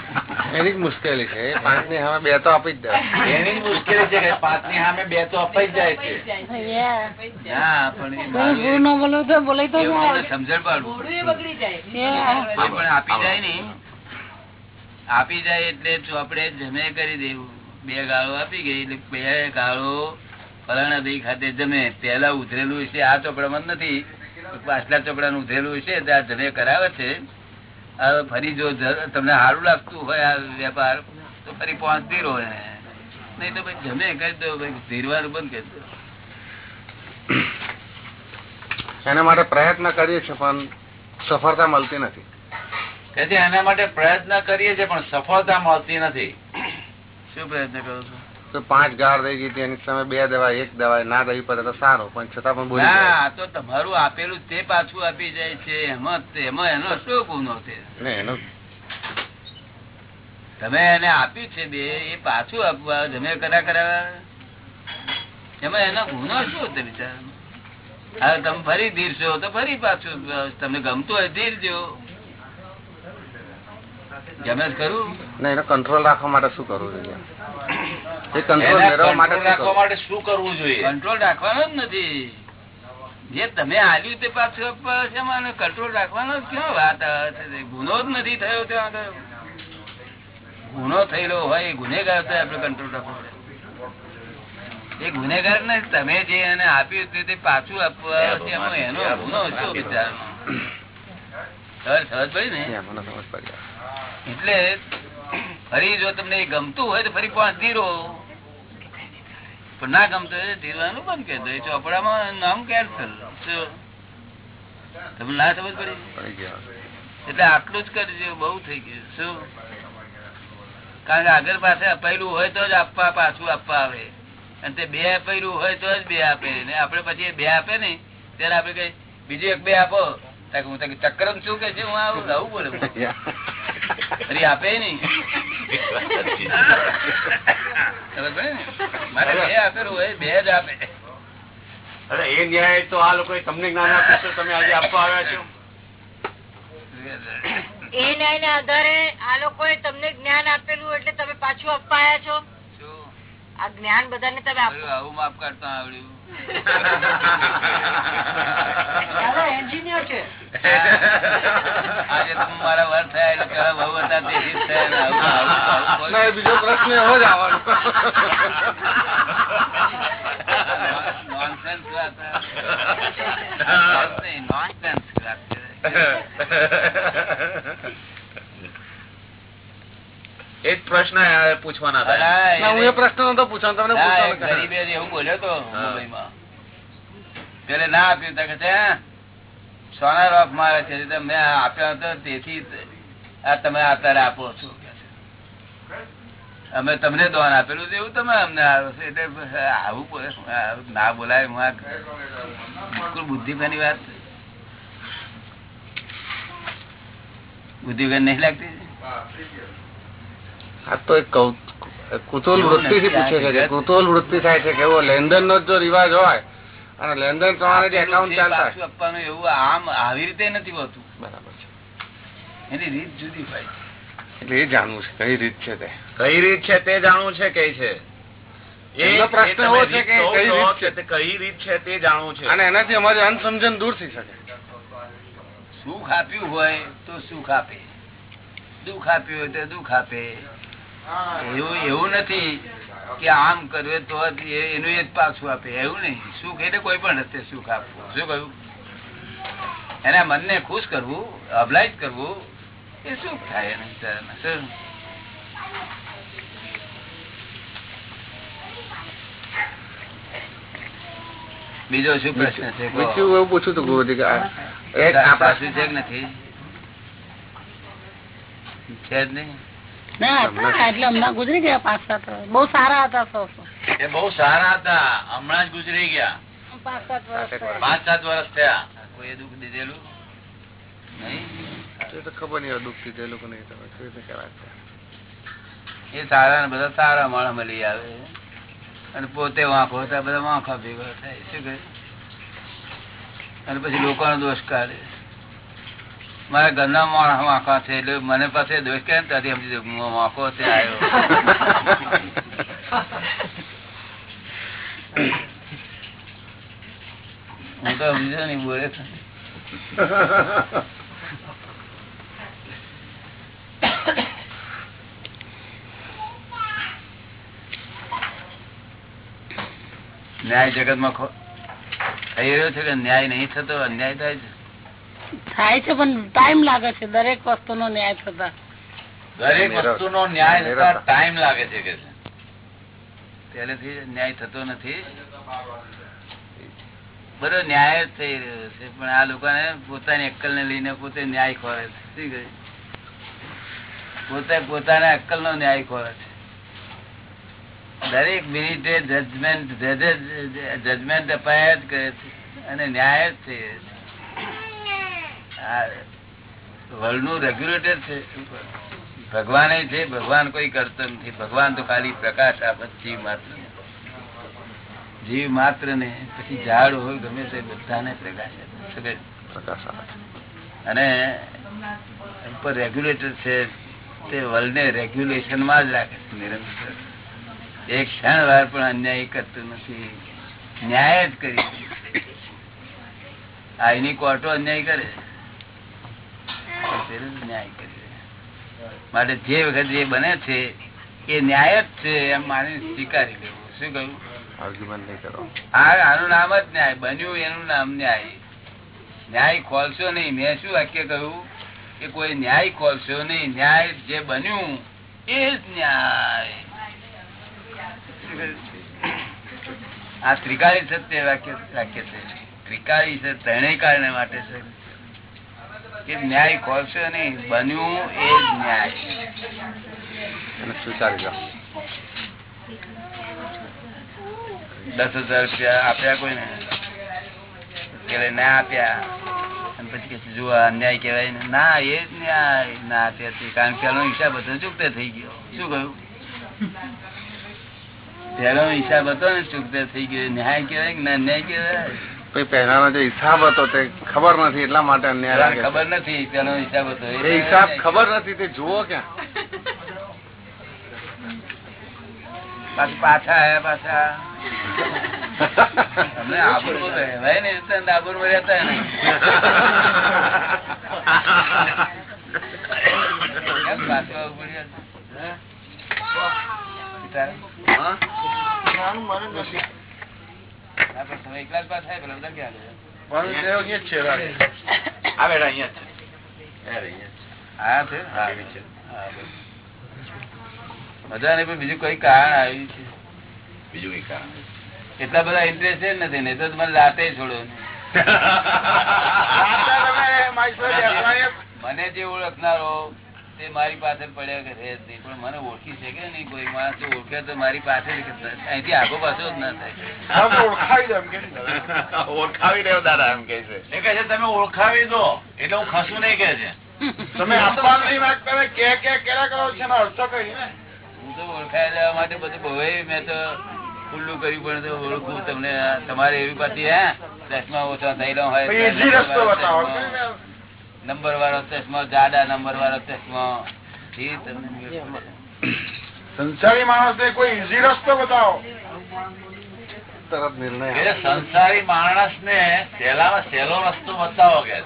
Speaker 3: એની જ મુશ્કેલી છે. પાંચની સામે બે તો આપી જ જાય
Speaker 4: એની જ મુશ્કેલી છે કે પાંચની સામે બે તો અપાઈ જ જાય છે.
Speaker 8: ન
Speaker 1: સમજણ પાડવું આપી જાય ને આપી જાય એટલે ચોપડે જમે કરી દેવું. બે ગાળો આપી ગઈ એટલે બે ગાળો ફલાણા ભાઈ ખાતે જમે. પેલા ઉધરેલું છે આ ચોપડામાં નથી. પાછલા ચોપડા ઉધરેલું છે આ જમે કરાવે છે. હવે ફરી જો તમને સારું લાગતું હોય આ વેપાર તો ફરી પહોંચતી રહો નહીં તો ભાઈ જમે કરી દો ભાઈ ધીરવાનું બંધ કરી દો.
Speaker 3: એના માટે પ્રયત્ન કરીએ છીએ પણ સફળતા મળતી નથી.
Speaker 4: કે એના માટે પ્રયત્ન કરીએ છીએ પણ સફળતા મળતી નથી.
Speaker 1: શું પ્રયત્ન કરો છો?
Speaker 3: તો પાંચ ગાળ દઈ ગઈ એની સામે બે દવા એક દવા ના દેવી પડે તો સારો પણ છતાં પણ બોલી
Speaker 1: ના તો તમારું આપેલું તે પાછું આપી જાય છે એમાં એમાં એનો શું ગુનો છે?
Speaker 3: એનો
Speaker 1: તમે એને આપ્યું છે બે એ પાછું આપવા જમે કરા કરાવવા એમાં એનો ગુનો શું છે બિચારા હવે તમે ફરી ધીરશો તો ફરી પાછું તમને ગમતું હોય ધીરજો ગમે જ ખરું
Speaker 3: ના એનો કંટ્રોલ રાખવા માટે શું કરવું જોઈએ? કંટ્રોલ
Speaker 4: એના
Speaker 3: મેળવવા માટે
Speaker 4: control
Speaker 3: શું
Speaker 4: રાખવા માટે શું કરવું જોઈએ?
Speaker 1: કંટ્રોલ રાખવાનો જ નથી. જે તમે આલ્યું તે પાછું આપવા કંટ્રોલ રાખવાનો જ ક્યાં વાત ગુનો જ નથી થયો ત્યાં ગુનો થયેલો હોય એ ગુનેગાર તો આપડે કંટ્રોલ રાખવો એ ગુનેગાર ને તમે જે એને આપ્યું તે તે પાછું આપવા એનો ગુનો શું બિચારો સહજ ને. એટલે ફરી જો તમને એ ગમતું હોય તો ફરી પાંચ ધીરો. પણ ના ગમતો ધીરવાનું બંધ કરી દો ચોપડામાં નામ કેન્સલ તમને ના સમજ પડી? એટલે આટલું જ કરજો બહુ થઈ ગયું. શું? કારણ કે આગળ પાસે અપાયેલું હોય તો જ આપવા પાછું આપવા આવે. અને તે બે અપાયેલું હોય તો જ બે આપે. ને આપડે પછી બે આપે ને ત્યારે આપડે કઈ બીજું એક બે આપો. હું ચક્કરમ શું કે છે? હું આવું આવું બોલે. ફરી આપે નહીં. ખબર પડે ને? મારે બે આપેલું હોય બે જ આપે.
Speaker 9: અરે એ ન્યાય તો આ લોકોએ તમને જ્ઞાન આપ્યું છે તમે આજે આપવા આવ્યા છો.
Speaker 5: એ ન્યાય ના આધારે આ લોકોએ તમને જ્ઞાન આપેલું એટલે તમે પાછું અપાયા છો?
Speaker 1: શું?
Speaker 5: આ જ્ઞાન બધાને તમે
Speaker 1: આવું માફ કરતા આવડ્યું.
Speaker 8: એન્જિનિયર છે.
Speaker 1: આજે તો મારા વર થયા એટલે પેલા બહુ હતા
Speaker 3: એ બીજો પ્રશ્ન એવો જ આવવાનો.
Speaker 1: નોનસેન્સ વાત વાત છે.
Speaker 9: એ પ્રશ્ન પૂછવાના હતા.
Speaker 3: હું એ પ્રશ્ન નતો પૂછવાનો તમને પૂછવાનો
Speaker 1: ગરીબે એવું બોલ્યો તો મુંબઈમાં. પેલે ના આપ્યું તા કે સોના રોફ મારે છે મેં આપ્યો હતો તેથી આ તમે અત્યારે આપો છો અમે તમને દોન આપેલું છે એવું તમે અમને આપો છો. એટલે આવું બોલે ના બોલાય હું બિલકુલ બુદ્ધિમાની વાત બુદ્ધિભાઈ નહીં લાગતી?
Speaker 3: આ તો એક કુતુલ વૃત્તિ થી પૂછે છે કુતુલ વૃત્તિ થાય છે કેવો લેનદેન નો જો રિવાજ હોય અને લેનદેન પ્રમાણે જે એકાઉન્ટ ચાલતા હોય.
Speaker 1: આપવાનું એવું આમ આવી રીતે નથી હોતું.
Speaker 3: બરાબર છે.
Speaker 1: એની રીત જુદી ભાઈ
Speaker 3: એટલે એ જાણવું છે કઈ રીત છે તે?
Speaker 9: કઈ રીત છે તે જાણવું છે કઈ છે?
Speaker 3: પ્રશ્ન એવો છે કે કઈ રીત છે?
Speaker 9: તે કઈ રીત છે તે જાણવું છે?
Speaker 3: અને એનાથી અમારી અનસમજણ દૂર થઈ શકે.
Speaker 1: સુખ આપ્યું હોય તો સુખ આપે. દુઃખ આપ્યું હોય તો દુઃખ આપે. એવું એવું નથી કે આમ કર્યું તો એનું એ જ પાછું આપે. એવું નહીં. સુખ એટલે કોઈ પણ રસ્તે સુખ આપવું. શું કહ્યું? એના મનને ખુશ કરવું અબલાઇજ કરવું એ સુખ થાય એને બિચારાને. શું? બીજો શું પ્રશ્ન છે?
Speaker 3: બીજું એવું પૂછું તો ગુરુજી કે આપણા
Speaker 1: છે કે નથી? છે જ નહીં?
Speaker 8: એટલે ગુજરી ગયા પાંચ સાત બહુ સારા હતા
Speaker 4: એ બહુ સારા હતા. હમણાં જ ગુજરી ગયા.
Speaker 8: પાંચ સાત વર્ષ થયા.
Speaker 4: પાંચ સાત વર્ષ થયા.
Speaker 1: કોઈ દુઃખ દીધેલું? નહીં?
Speaker 3: એ તો ખબર નહીં દુઃખ તે નહીં તમે કેવી રીતે કહેવાય
Speaker 1: એ સારા ને બધા સારા માણસ મળી આવે. અને પોતે વાંખો બધા વાંખા ભેગા થાય. શું કહે? અને પછી લોકોનો દોષ કાઢે. મારા ઘરના માણસ માખો છે એટલે મને પાસે દોષ કે ત્યાંથી સમજી દઉં, છે આવ્યો હું તો સમજો નહીં બોલે ન્યાય જગતમાં થઈ રહ્યો છે કે ન્યાય નહીં થતો? અન્યાય થાય છે?
Speaker 8: થાય છે પણ ટાઈમ લાગે છે. દરેક વસ્તુ નો ન્યાય થતા.
Speaker 4: દરેક વસ્તુનો ન્યાય થતા ટાઈમ લાગે છે કે.
Speaker 1: પહેલેથી ન્યાય થતો નથી. બધો ન્યાય જ થઈ રહ્યો છે પણ આ લોકોને પોતાની અક્કલ ને લઈને પોતે ન્યાય ખોરે છે. પોતે પોતાના અક્કલ નો ન્યાય ખોરે છે. દરેક મિનિટે જજમેન્ટ જજમેન્ટ અપાયા જ કરે છે અને ન્યાય જ થઈ રહ્યો છે. વર્લ્ડનું રેગ્યુલેટર છે. ભગવાન છે ભગવાન કોઈ કરતો નથી. ભગવાન તો ખાલી પ્રકાશ આપે જીવ માત્ર જીવ માત્ર ને પછી ઝાડ હોય ગમે તે બધાને પ્રકાશ
Speaker 3: પ્રકાશ
Speaker 1: અને ઉપર રેગ્યુલેટર છે તે વર્લ્ડ ને રેગ્યુલેશનમાં જ રાખે છે નિરંતર. એક ક્ષણ વાર પણ અન્યાય કરતું નથી. ન્યાય જ કરી આઈની કોર્ટો અન્યાય કરે પેલું ન્યાય કરી. માટે જે વખત જે બને છે એ ન્યાય જ છે એમ માની સ્વીકારી લેવું. શું કહ્યું?
Speaker 3: આર્ગ્યુમેન્ટ નહીં કરો.
Speaker 1: આનું નામ જ ન્યાય બન્યું એનું નામ ન્યાય. ન્યાય ખોલશો નહીં. મેં શું વાક્ય કહ્યું? કે કોઈ ન્યાય ખોલશો નહીં. ન્યાય જે બન્યું એ જ ન્યાય. આ ત્રિકાળી સત્ય વાક્ય વાક્ય છે. ત્રિકાળી છે ત્રણેય કારણે માટે છે. કે ન્યાય ખોલશો નહીં બન્યું એ જ ન્યાય.
Speaker 3: સુચારી લો
Speaker 1: દસ હજાર રૂપિયા આપ્યા કોઈને? કે ના આપ્યા. અને પછી કે જો અન્યાય કહેવાય ને ના એ જ ન્યાય ના આપ્યા. કારણ કે પેલો હિસાબ ચૂકતે થઈ ગયો. શું કહ્યું? પેલો હિસાબ હતો ને ચૂકતે થઈ ગયો. ન્યાય કહેવાય કે ના ન્યાય કહેવાય?
Speaker 3: પછી પહેલાનો જે હિસાબ હતો તે ખબર નથી એટલા માટે અન્યાય લાગે
Speaker 1: ખબર નથી તેનો હિસાબ હતો.
Speaker 3: એ હિસાબ ખબર નથી તે જુઓ ક્યાં.
Speaker 1: પાછું પાછા આયા પાછા. અમને આબરૂમાં રહેવાય ને એટલે આબરૂમાં રહેતા નહીં. પાછું આવવું પડ્યું? એકલા જ પેલા ક્યાં
Speaker 9: અહીંયા છે
Speaker 1: હા છે. હા, મજા નહીં પણ બીજું કઈ કારણ આવ્યું છે?
Speaker 9: બીજું કઈ કારણ
Speaker 1: એટલા બધા ઇન્ટરેસ્ટ નથી ને તો તમારે લાતે છોડો. મને જે ઓળખનારો તે મારી પાસે પડ્યા કે રહે નહીં પણ મને ઓળખી શકે નહીં કોઈ માણસ ઓળખે તો મારી થાય. અહીંથી આગો પાછો જ ના થાય.
Speaker 9: ઓળખાવી રહ્યો દાદા. એમ કે છે. એ કહે છે તમે ઓળખાવી દો. એટલે હું ખસું નહીં કે છે.
Speaker 2: તમે આપવા નહીં કરે કે કે કેરા કરો છો અર્થ કઈ ને.
Speaker 1: હું તો ઓળખાઈ લેવા માટે બધું બહુ મેં તો ખુલ્લું કર્યું પણ તો ઓળખું તમને તમારે એવી પાછી હે દસમા ઓછા થયેલો હોય નંબર વાળો ચશ્મો જાડા નંબર વાળો ચશ્મા.
Speaker 2: સંસારી માણસ ને કોઈ ઈઝી રસ્તો બતાવો.
Speaker 3: તરત નિર્ણય
Speaker 9: સંસારી માણસ ને સહેલામાં સહેલો રસ્તો બતાવો કે.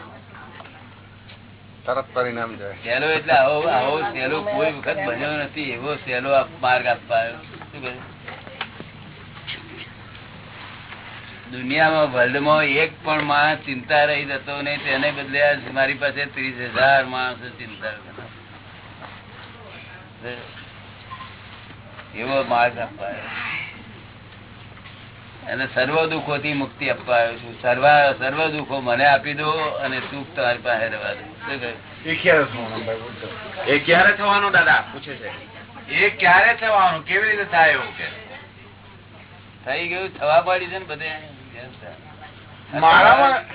Speaker 3: તરત પરિણામ જાય.
Speaker 1: સહેલો એટલે આવો આવો સહેલો કોઈ વખત બન્યો નથી એવો સહેલો માર્ગ આપવા આવ્યો. શું કહ્યું? દુનિયામાં વર્લ્ડમાં એક પણ માણસ ચિંતા રહી જતો નહીં તેને બદલે મારી પાસે ત્રીસ હજાર માણસો ચિંતા એવો માર્ગ અપાયો. અને સર્વ દુઃખો થી મુક્તિ અપાયો છું. સર્વ સર્વ દુઃખો મને આપી દો અને સુખ તમારી પાસે રહેવા દો.
Speaker 2: એ ક્યારે થવાનું ભાઈ બોલતો.
Speaker 9: એ ક્યારે થવાનું દાદા? પૂછે છે. એ ક્યારે થવાનું? કેવી રીતે થાય એવું કે?
Speaker 1: થઈ ગયું થવા પડી છે ને બધે.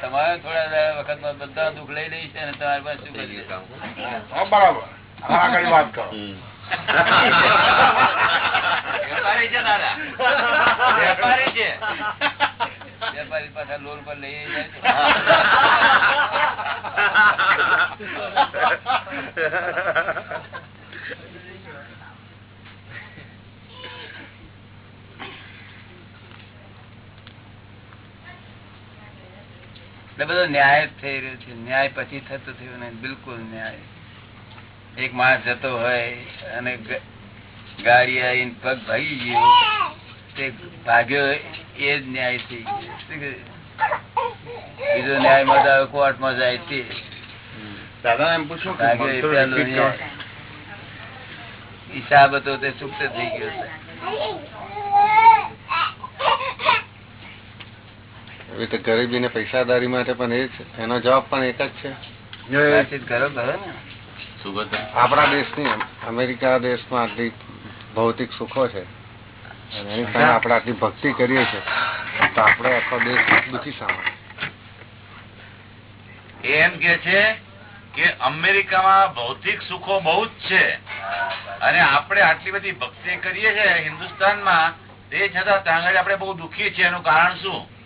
Speaker 1: તમારે થોડા વખત બધા દુઃખ લઈ લઈ છે ને તમારી પાસે શું
Speaker 2: કરી બરાબર. આગળ વાત કરો.
Speaker 9: વેપારી છે દાદા વેપારી છે.
Speaker 1: વેપારી પાછા લોન પર લઈ જાય છે. એટલે બધો ન્યાય જ થઈ રહ્યો છે. ન્યાય પછી થતો થયો ને બિલકુલ ન્યાય. એક માણસ જતો હોય અને ગાડી આવીને પગ ભાગી ગયો તે ભાગ્યો એ જ ન્યાય થઈ ગયો. બીજો ન્યાયમાં તો કોર્ટમાં જાય તે.
Speaker 2: દાદા એમ પૂછું.
Speaker 1: હિસાબ હતો તે સુપ્ત થઈ ગયો છે.
Speaker 3: એવી રીતે ગરીબી ને પૈસાદારી માટે પણ એ જ એનો જવાબ પણ એક જ છે. આપણા દેશની અમેરિકા દેશમાં આટલી ભૌતિક સુખો છે. એની સામે આપણે આટલી ભક્તિ કરીએ છીએ. તો આપણે આખો દેશ દુઃખી સામે.
Speaker 9: એમ કે છે કે અમેરિકામાં ભૌતિક સુખો બહુ જ છે. અને આપણે આટલી બધી ભક્તિ કરીએ છીએ હિન્દુસ્તાનમાં તે છતાં ત્યાં આગળ આપણે બહુ દુઃખી છીએ. એનું કારણ શું?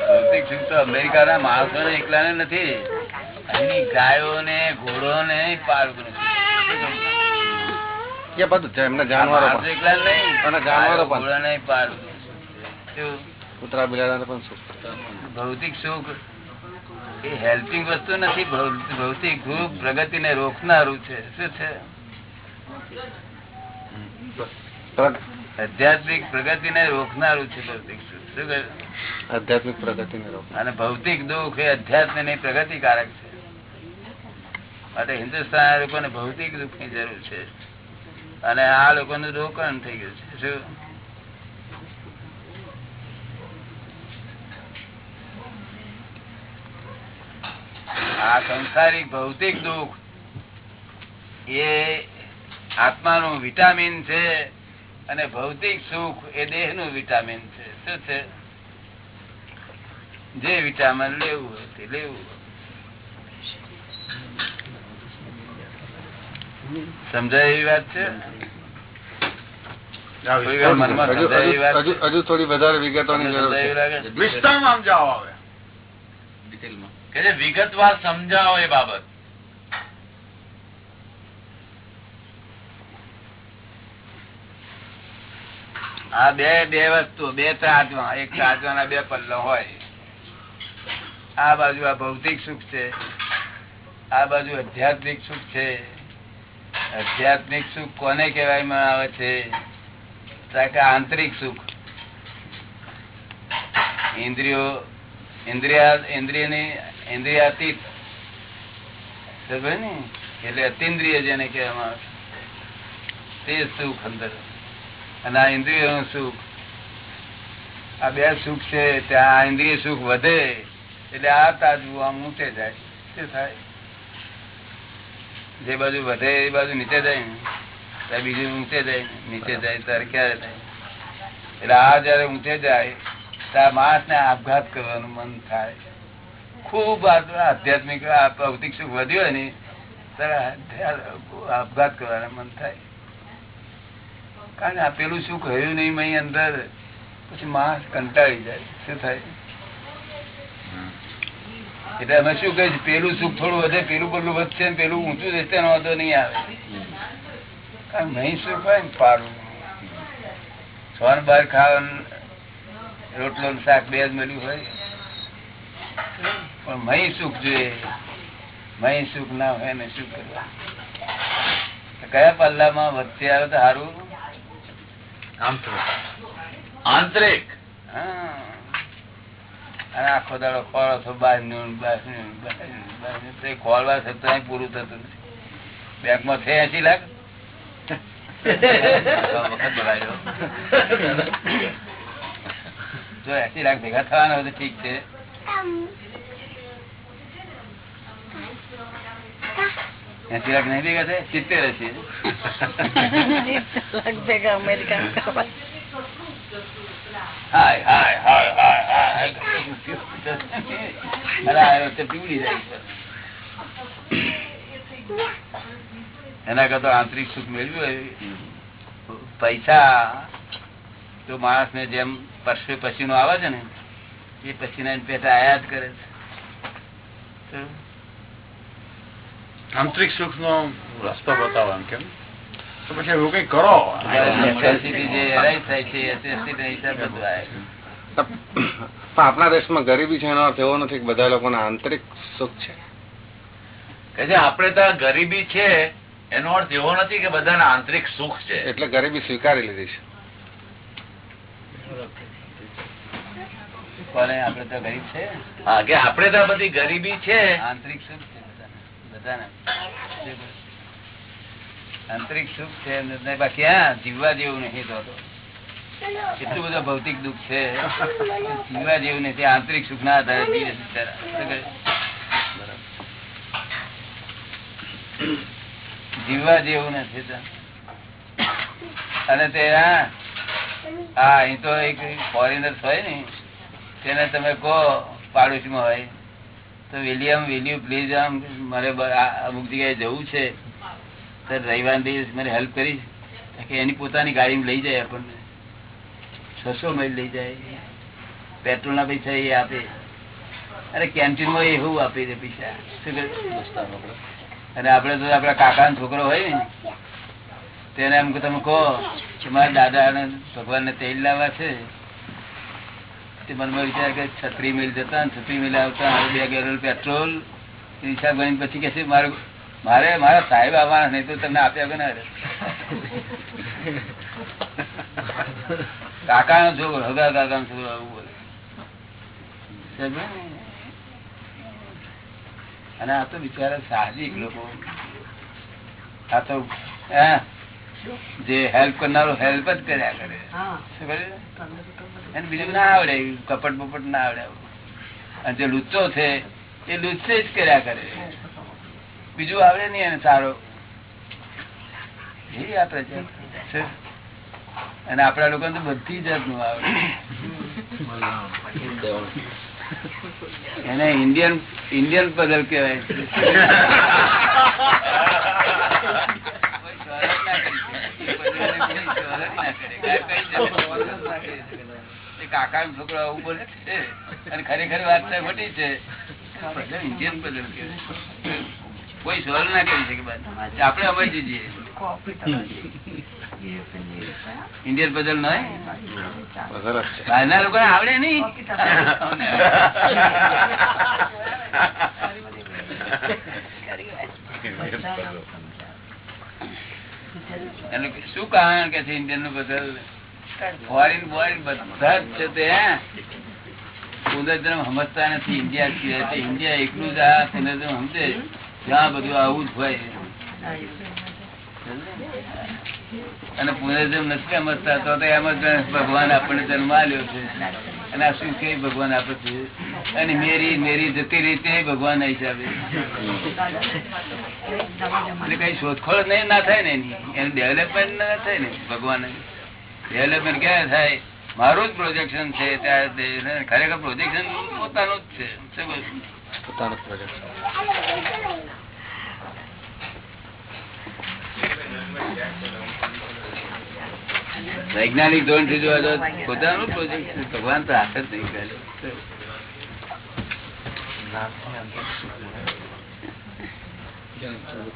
Speaker 1: ભૌતિક સુખ તો અમેરિકાના માણસો ને એકલા નથી. અહીંની ગાયો ને ઘોડો ને પાળવું નથી
Speaker 3: બધું છે એમને જાનવરો
Speaker 1: એકલા નહીં
Speaker 3: જાનવરો
Speaker 1: ઘોડા નહીં પાડવું
Speaker 3: કૂતરા બિલાડાને પણ સુખ
Speaker 1: ભૌતિક સુખ એ હેલ્પિંગ વસ્તુ નથી ભૌતિક સુખ પ્રગતિને રોકનારું છે. શું છે?
Speaker 3: પ્ર-
Speaker 1: પ્રગતિ ને રોકનારું છે ભૌતિક શું?
Speaker 3: આધ્યાત્મિક પ્રગતિને રોક
Speaker 1: અને ભૌતિક દુઃખ એ અધ્યાત્મની પ્રગતિકારક છે. માટે હિન્દુસ્તાન લોકોને ભૌતિક દુઃખની જરૂર છે. અને આ લોકોનું રોકાણ થઈ ગયું છે. શું? આ સંસારિક ભૌતિક દુઃખ એ આત્માનું વિટામિન છે. અને ભૌતિક સુખ એ દેહનું વિટામિન છે. શું છે? જે વિટામિન લેવું હોય તે લેવું સમજાય એવી વાત છે?
Speaker 3: હજુ થોડી વધારે વિગતોની જરૂર
Speaker 9: વિગતવાર સમજાવો એ બાબત.
Speaker 1: આ બે બે વસ્તુ, બે ત્રાજવા, એક ચાચવાના બે પલ્લો હોય. આ બાજુ આ ભૌતિક સુખ છે, આ બાજુ આધ્યાત્મિક સુખ છે. આધ્યાત્મિક સુખ કોને કહેવામાં આવે છે? આંતરિક સુખ. ઇન્દ્રિયો, ઇન્દ્રિયા, ઇન્દ્રિયની, ઇન્દ્રિયાતીત. ને એટલે અતિન્દ્રિય જેને કહેવામાં આવે તે સુખ અંદર. અને આ ઇન્દ્રિય સુખ. આ બે સુખ છે ત્યાં આ ઇન્દ્રિય સુખ વધે એટલે આ તાજવું આમ ઊંચે જાય. શું થાય. જે બાજુ વધે એ બાજુ નીચે જાય ને. બીજું ઊંચે જાય નીચે જાય ત્યારે ક્યારે થાય? એટલે આ જયારે ઊંચે જાય ત્યાં માણસ ને આપઘાત કરવાનું મન થાય. ખૂબ આધ્યાત્મિક ભૌતિક સુખ વધ્યું હોય ને ત્યારે આપઘાત કરવાનું મન થાય. કારણ કે આ પેલું સુખ રહ્યું નહીં મય અંદર પછી માણસ કંટાળી જાય. શું થાય? એટલે અમે શું કહે પેલું સુખ થોડું વધે પેલું પેલું વધશે પેલું ઊંચું જશે તેનો વાંધો નહીં આવે. કારણ નહીં સુખ હોય ને પારું. સોન બાર ખાવાનું રોટલો શાક બે જ મળ્યું હોય. પણ મહી સુખ જોઈએ. મહી સુખ ના હોય ને શું કરવા કયા પલ્લામાં વધશે આવે તો સારું?
Speaker 9: આંતરિક.
Speaker 1: અને આખો દાડો ખોળો છો બહારનું બહારનું, નું, બહારનું. તો ખોળવા છતાં અહીં પૂરું થતું નથી. બેંકમાં છે એસી લાખ? જો એસી લાખ ભેગા થવાના હોય તો ઠીક છે. એસી લાખ નહીં ભેગા થાય? સિત્તેર હશે.
Speaker 8: ભેગા અમેરિકા.
Speaker 1: એના કરતા આંતરિક સુખ મેળવ્યું પૈસા તો માણસ ને જેમ પશુ પછીનો આવે છે ને, એ પછીના પેટા આયાત કરે છે. તો
Speaker 2: આંતરિક સુખ નો રસ્તો બતાવો એમ કેમ તો પછી એવું કઈ કરો
Speaker 3: આપણા દેશમાં ગરીબી છે એનો અર્થ એવો નથી કે બધા લોકો આંતરિક સુખ છે
Speaker 9: કે આપણે ત્યાં ગરીબી છે એનો અર્થ એવો નથી કે બધાને આંતરિક સુખ છે
Speaker 3: એટલે ગરીબી સ્વીકારી લીધી છે
Speaker 1: આપણે તો ગરીબ છે
Speaker 9: હા કે આપણે ત્યાં બધી ગરીબી છે
Speaker 1: આંતરિક સુખ છે આંતરિક સુખ છે બાકી હા જીવવા જેવું નહીં તો તો. એટલું બધું ભૌતિક દુઃખ છે. જીવવા જેવું નથી આંતરિક સુખ ના આધારે? જીવવા જેવું નથી અને તે હા અહીં તો એક ફોરેનર્સ હોય ને, તેને તમે કહો, પાડોશીમાં હોય. તો વિલિયમ વિલિયમ પ્લીઝ આમ મારે અમુક જગ્યાએ જવું છે. તો રવિવાર દિવસ મને હેલ્પ કરીશ કે એની પોતાની ગાડી લઈ જાય આપણને. છસો માઇલ લઈ જાય. પેટ્રોલ ના પૈસા એ આપે. અરે કેન્ટીનમાં એવું આપી દે પૈસા. અને આપડે તો આપડા કાકા છોકરો હોય ને તેને એમ તમે કહો કે મારા દાદા ભગવાન ને તેલ લાવવા છે. તે મનમાં વિચાર કે છત્રી મિલ જતા છત્રી મિલ આવતા બે ગેરલ પેટ્રોલ હિસાબ ગણી પછી કે છે મારે મારે મારા સાહેબ આવવાના નહીં તો તમને આપ્યા કે ના કાકા નો છોકરો હગા કાકા નો છોકરો આવું બોલે. અને આ તો બિચારા સાહજિક લોકો. આ તો જે હેલ્પ કરનારો હેલ્પ જ કર્યા કરે. શું કરે? એને બીજું ના આવડે કપટ બપટ ના આવડે. અને જે લુચ્ચો છે એ લુચ્ચે જ કર્યા કરે. બીજું આવડે નહીં એને સારો. એ આ પ્રજા છે. અને આપડા લોકો તો બધી જાતનું આવડે. એને ઇન્ડિયન ઇન્ડિયન પદલ કહેવાય છે. ના કરી શકે. કોઈ સવાલ જ ના કરે. કઈ જગ્યાએ એ નો છોકરો આવું બોલે અને ખરેખર વાત મોટી છે. કોઈ સવાલ ના કરી શકે આપડે સમજી જઈએ ઇન્ડિયન બદલ નહીં બહારના લોકોને આવડે નહીં. શું કારણ કે છે ઇન્ડિયનનું બદલ ફોરેન બોરેન બધા જ છે તે પુનર્જન્મ સમજતા નથી ઇન્ડિયા સિવાય. તે ઇન્ડિયા એકલું જ આ પુનર્જન્મ સમજે. જ્યાં બધું આવું જ હોય. અને પુનર્જન્મ નથી સમજતા તો એમ જ ભગવાન આપણને જન્મ આવ્યો છે. અને આ શું કે ભગવાન આપે છે? અને મેરી મેરી જતી રીતે ભગવાન હિસાબે. એટલે કઈ શોધખોળ નહીં ના થાય ને એની. એનું ડેવલપમેન્ટ ના થાય ને ભગવાન ડેવલપમેન્ટ ક્યાં થાય? મારું જ પ્રોજેક્શન છે ત્યાં ખરેખર પ્રોજેક્શન પોતાનું જ છે? વૈજ્ઞાનિક ધોરણથી જોવા તો પોતાનું પ્રોજેક્ટ ભગવાન તો હાથ જ નહીં કરે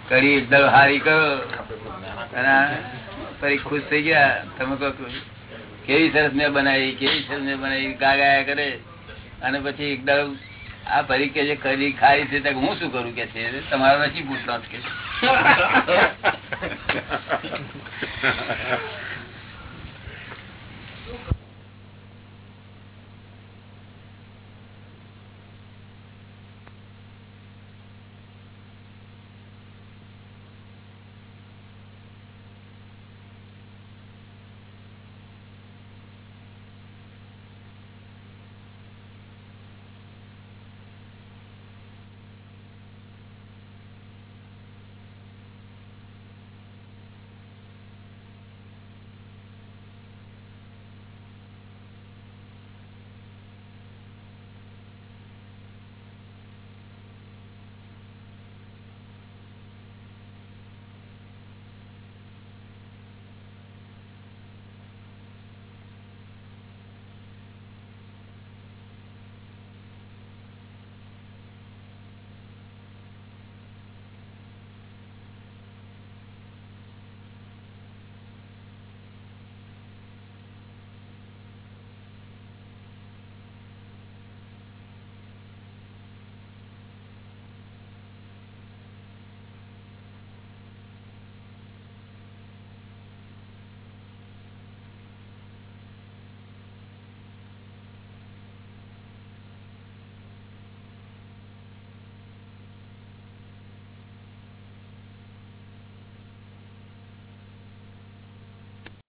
Speaker 1: કરી એકદમ હારી કરો. અને ફરી ખુશ થઈ ગયા. તમે કહો કેવી સરસ મેં બનાવી, કેવી સરસ મેં બનાવી, ગા ગાયા કરે. અને પછી એકદમ આ ફરી કે જે કરી ખાઈ છે, તો હું શું કરું કે છે? તમારો નથી પૂછતો કે.